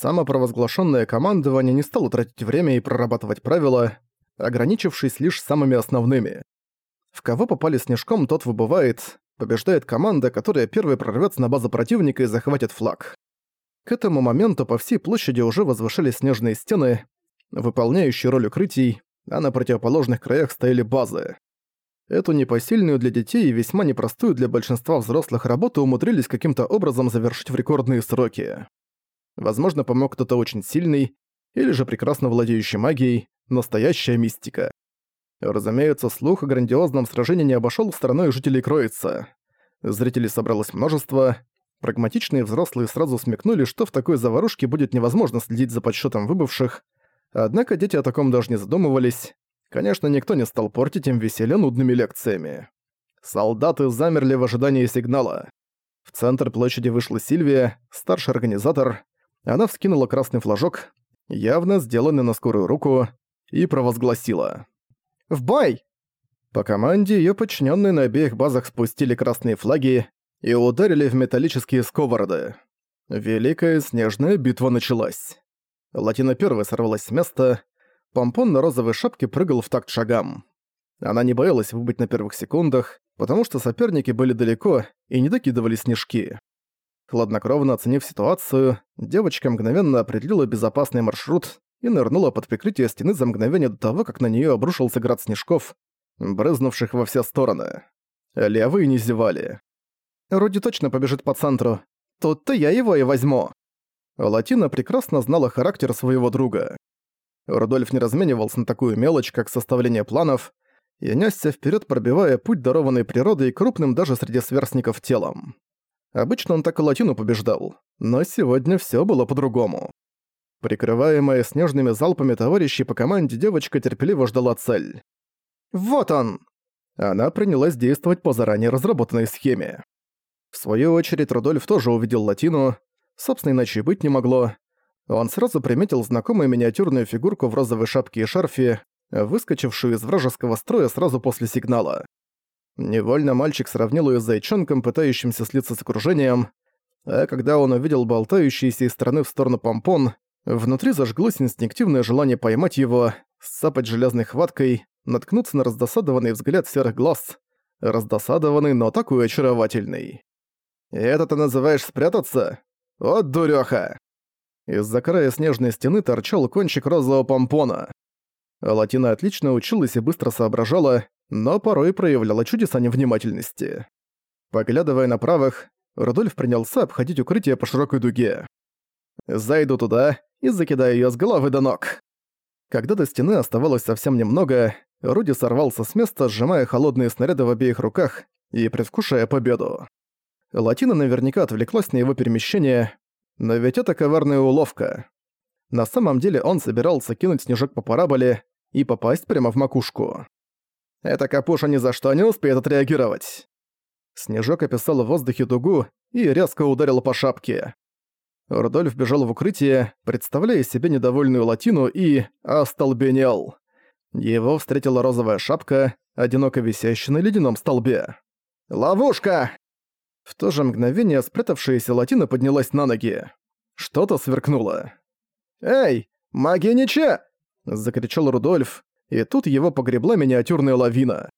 Самопровозглашенное командование не стало тратить время и прорабатывать правила, ограничившись лишь самыми основными. В кого попали снежком, тот выбывает, побеждает команда, которая первой прорвется на базу противника и захватит флаг. К этому моменту по всей площади уже возвышались снежные стены, выполняющие роль укрытий, а на противоположных краях стояли базы. Эту непосильную для детей и весьма непростую для большинства взрослых работу умудрились каким-то образом завершить в рекордные сроки. Возможно, помог кто-то очень сильный, или же прекрасно владеющий магией, настоящая мистика. Разумеется, слух о грандиозном сражении не обошел стороной жителей Кроица. Зрителей собралось множество. Прагматичные взрослые сразу смекнули, что в такой заварушке будет невозможно следить за подсчетом выбывших, однако дети о таком даже не задумывались, Конечно, никто не стал портить им веселье нудными лекциями. Солдаты замерли в ожидании сигнала. В центр площади вышла Сильвия, старший организатор. Она вскинула красный флажок, явно сделанный на скорую руку, и провозгласила. «В бой!» По команде её подчинённые на обеих базах спустили красные флаги и ударили в металлические сковороды. Великая снежная битва началась. Латина первой сорвалась с места, Помпон на розовой шапке прыгал в такт шагам. Она не боялась выбыть на первых секундах, потому что соперники были далеко и не докидывали снежки. Хладнокровно оценив ситуацию, девочка мгновенно определила безопасный маршрут и нырнула под прикрытие стены за мгновение до того, как на нее обрушился град снежков, брызнувших во все стороны. Левые не зевали. «Руди точно побежит по центру. Тут-то я его и возьму». Латина прекрасно знала характер своего друга. Рудольф не разменивался на такую мелочь, как составление планов, и нёсся вперед, пробивая путь, дарованный природой крупным даже среди сверстников телом. Обычно он так и латину побеждал, но сегодня всё было по-другому. Прикрываемая снежными залпами товарищей по команде, девочка терпеливо ждала цель. «Вот он!» Она принялась действовать по заранее разработанной схеме. В свою очередь Рудольф тоже увидел латину, собственно, иначе и быть не могло, он сразу приметил знакомую миниатюрную фигурку в розовой шапке и шарфе, выскочившую из вражеского строя сразу после сигнала. Невольно мальчик сравнил её с зайчонком, пытающимся слиться с окружением, а когда он увидел болтающийся из стороны в сторону помпон, внутри зажглось инстинктивное желание поймать его, сцапать железной хваткой, наткнуться на раздосадованный взгляд серых глаз, раздосадованный, но такой очаровательный. «И это ты называешь спрятаться? Вот дурёха!» Из-за края снежной стены торчал кончик розового помпона. Латина отлично училась и быстро соображала, но порой проявляла чудеса невнимательности. Поглядывая на правых, Рудольф принялся обходить укрытие по широкой дуге. «Зайду туда и закидаю её с головы до ног». Когда до стены оставалось совсем немного, Руди сорвался с места, сжимая холодные снаряды в обеих руках и предвкушая победу. Латина наверняка отвлеклась на его перемещение, но ведь это коварная уловка. На самом деле он собирался кинуть снежок по параболе и попасть прямо в макушку. Эта капуша ни за что не успеет отреагировать. Снежок описал в воздухе дугу и резко ударил по шапке. Рудольф бежал в укрытие, представляя себе недовольную латину и остолбенел. Его встретила розовая шапка, одиноко висящая на ледяном столбе. «Ловушка!» В то же мгновение спрятавшаяся латина поднялась на ноги. Что-то сверкнуло. «Эй, магия ниче!» – закричал Рудольф, и тут его погребла миниатюрная лавина.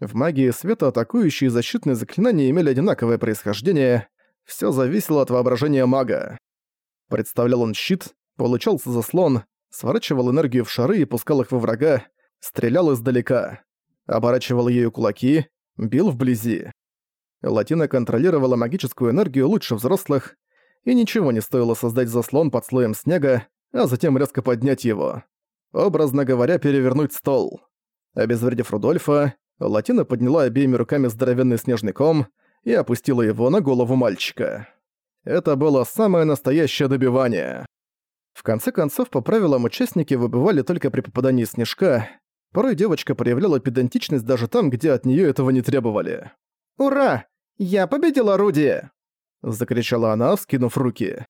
В магии света атакующие и защитные заклинания имели одинаковое происхождение, все зависело от воображения мага. Представлял он щит, получался заслон, сворачивал энергию в шары и пускал их во врага, стрелял издалека, оборачивал ею кулаки, бил вблизи. Латина контролировала магическую энергию лучше взрослых, и ничего не стоило создать заслон под слоем снега, а затем резко поднять его. Образно говоря, перевернуть стол. Обезвредив Рудольфа, Латина подняла обеими руками здоровенный снежный ком и опустила его на голову мальчика. Это было самое настоящее добивание. В конце концов, по правилам, участники выбывали только при попадании снежка. Порой девочка проявляла педантичность даже там, где от нее этого не требовали. «Ура! Я победила Руди!» Закричала она, вскинув руки.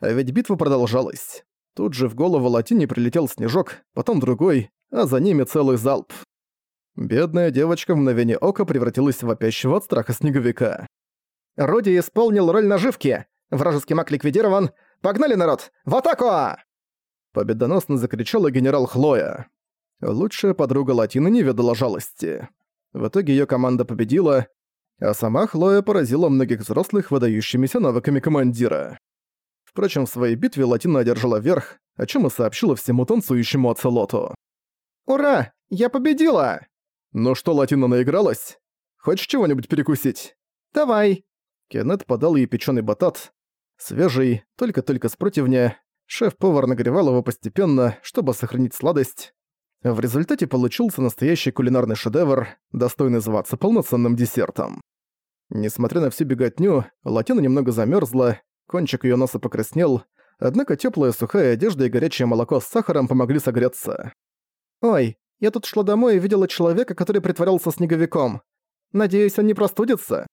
А ведь битва продолжалась. Тут же в голову Латине прилетел снежок, потом другой, а за ними целый залп. Бедная девочка в мгновение ока превратилась в вопящего от страха снеговика. «Руди исполнил роль наживки. Вражеский маг ликвидирован. Погнали, народ! В атаку!» Победоносно закричала генерал Хлоя. Лучшая подруга Латины не ведала жалости. В итоге её команда победила, а сама Хлоя поразила многих взрослых выдающимися навыками командира. Впрочем, в своей битве Латина одержала верх, о чем и сообщила всему танцующему оцелоту. «Ура! Я победила!» «Ну что, Латина наигралась? Хочешь чего-нибудь перекусить?» «Давай!» Кеннет подал ей печёный батат. Свежий, только-только с противня. Шеф-повар нагревал его постепенно, чтобы сохранить сладость. В результате получился настоящий кулинарный шедевр, достойный зваться полноценным десертом. Несмотря на всю беготню, Латина немного замерзла, кончик ее носа покраснел, однако теплая сухая одежда и горячее молоко с сахаром помогли согреться. «Ой, я тут шла домой и видела человека, который притворялся снеговиком. Надеюсь, он не простудится?»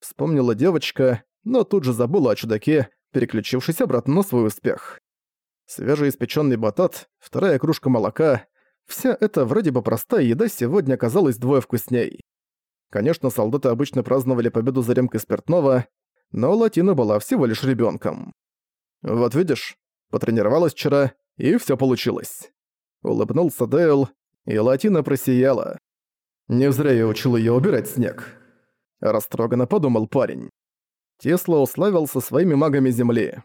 Вспомнила девочка, но тут же забыла о чудаке, переключившись обратно на свой успех. Свежеиспечённый батат, вторая кружка молока, Вся эта вроде бы простая еда сегодня оказалась двое вкусней. Конечно, солдаты обычно праздновали победу за ремкой спиртного, но Латина была всего лишь ребенком. «Вот видишь, потренировалась вчера, и все получилось». Улыбнулся Дейл, и Латина просияла. «Не зря я учил ее убирать снег», – растроганно подумал парень. Тесла уславился своими магами Земли.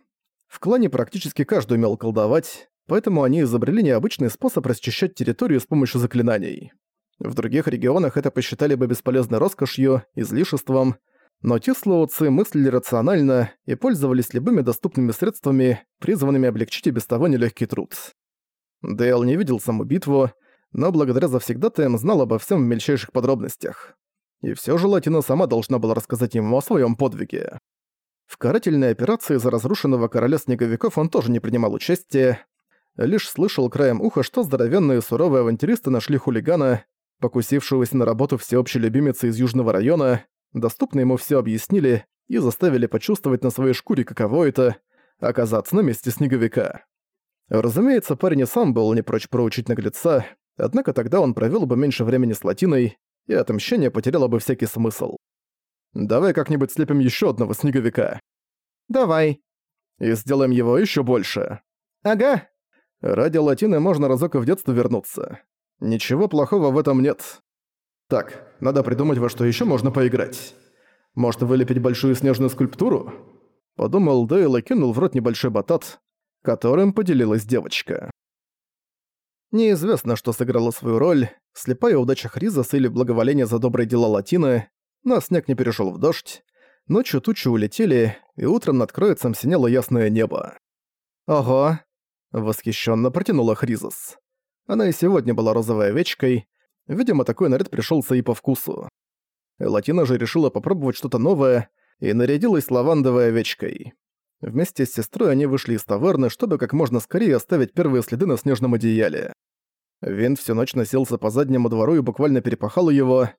В клане практически каждый умел колдовать, поэтому они изобрели необычный способ расчищать территорию с помощью заклинаний. В других регионах это посчитали бы бесполезной роскошью, излишеством, но теслоуцы мыслили рационально и пользовались любыми доступными средствами, призванными облегчить и без того нелегкий труд. Дейл не видел саму битву, но благодаря завсегдатаям знал обо всем в мельчайших подробностях. И все же Латина сама должна была рассказать ему о своем подвиге. В карательной операции за разрушенного короля снеговиков он тоже не принимал участия, лишь слышал краем уха, что здоровенные суровые авантюристы нашли хулигана, покусившегося на работу всеобщей любимицы из Южного района, доступно ему все объяснили и заставили почувствовать на своей шкуре, каково это — оказаться на месте снеговика. Разумеется, парень и сам был не прочь проучить наглеца, однако тогда он провел бы меньше времени с латиной, и отмщение потеряло бы всякий смысл. «Давай как-нибудь слепим еще одного снеговика». «Давай». «И сделаем его еще больше». «Ага», Ради латины можно разок и в детство вернуться. Ничего плохого в этом нет. Так, надо придумать, во что еще можно поиграть. Может, вылепить большую снежную скульптуру? Подумал Дейл и кинул в рот небольшой батат, которым поделилась девочка. Неизвестно, что сыграло свою роль, слепая удача Хризаса или благоволение за добрые дела Латины, но снег не перешел в дождь, ночью тучи улетели, и утром над Кроицем синело ясное небо. Ого, Восхищенно протянула Хризис. Она и сегодня была розовой овечкой. Видимо, такой наряд пришелся и по вкусу. Латина же решила попробовать что-то новое и нарядилась лавандовой овечкой. Вместе с сестрой они вышли из таверны, чтобы как можно скорее оставить первые следы на снежном одеяле. Винт всю ночь носился по заднему двору и буквально перепахал его.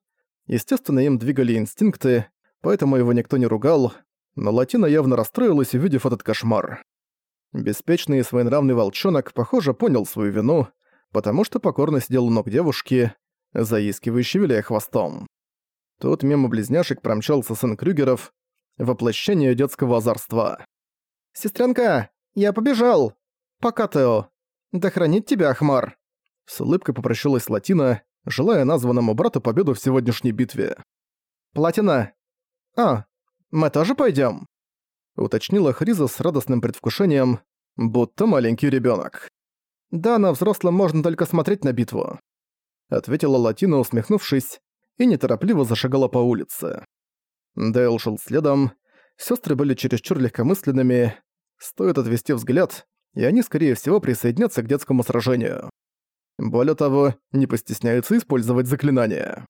Естественно, им двигали инстинкты, поэтому его никто не ругал, но Латина явно расстроилась, увидев этот кошмар. Беспечный и своенравный волчонок, похоже, понял свою вину, потому что покорно сидел у ног девушки, заискивающе виляя хвостом. Тут мимо близняшек промчался сын Крюгеров, воплощение детского озорства. «Сестренка, я побежал! Пока, Тео! Да хранит тебя, Ахмар!» С улыбкой попрощалась Латина, желая названному брату победу в сегодняшней битве. «Платина! А, мы тоже пойдем уточнила Хриза с радостным предвкушением, будто маленький ребенок. «Да, на взрослом можно только смотреть на битву», ответила Латина, усмехнувшись, и неторопливо зашагала по улице. Дейл шел следом, сестры были чересчур легкомысленными, стоит отвести взгляд, и они, скорее всего, присоединятся к детскому сражению. Более того, не постесняются использовать заклинания.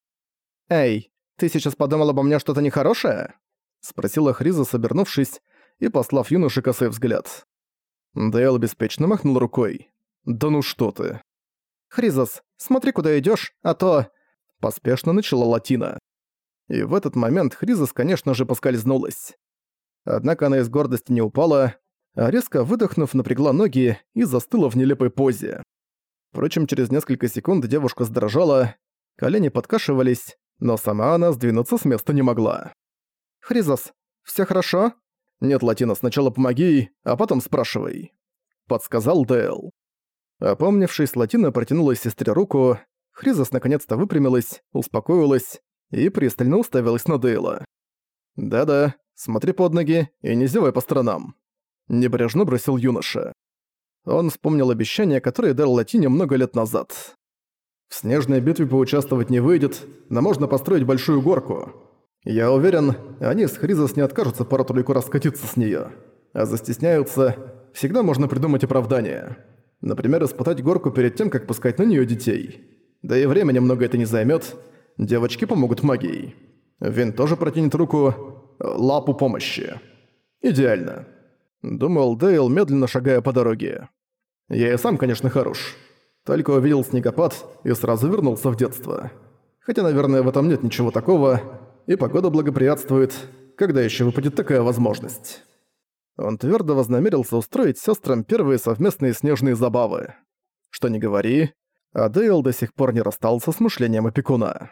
«Эй, ты сейчас подумал обо мне что-то нехорошее?» — спросила Хриза, собернувшись, и послав юноше косой взгляд. Дейл беспечно махнул рукой. «Да ну что ты!» «Хризос, смотри, куда идёшь, а то...» Поспешно начала Латина. И в этот момент Хризос, конечно же, поскользнулась. Однако она из гордости не упала, а резко выдохнув, напрягла ноги и застыла в нелепой позе. Впрочем, через несколько секунд девушка сдрожала, колени подкашивались, но сама она сдвинуться с места не могла. «Хризос, всё хорошо?» «Нет, Латина, сначала помоги, а потом спрашивай», — подсказал Дейл. Опомнившись, Латина протянула сестре руку, Хризос наконец-то выпрямилась, успокоилась и пристально уставилась на Дейла. «Да-да, смотри под ноги и не зевай по сторонам», — небрежно бросил юноша. Он вспомнил обещание, которое дал Латине много лет назад. «В снежной битве поучаствовать не выйдет, но можно построить большую горку. Я уверен, они с Хризос не откажутся пару-тройку раскатиться с неё. А застесняются, всегда можно придумать оправдание. Например, испытать горку перед тем, как пускать на неё детей. Да и времени много это не займёт. Девочки помогут магией. Вин тоже протянет руку, лапу помощи. Идеально. Думал Дейл, медленно шагая по дороге. Я и сам, конечно, хорош. Только увидел снегопад и сразу вернулся в детство. Хотя, наверное, в этом нет ничего такого, и погода благоприятствует, когда еще выпадет такая возможность. Он твердо вознамерился устроить сестрам первые совместные снежные забавы. Что не говори, а до сих пор не расстался с мышлением опекуна.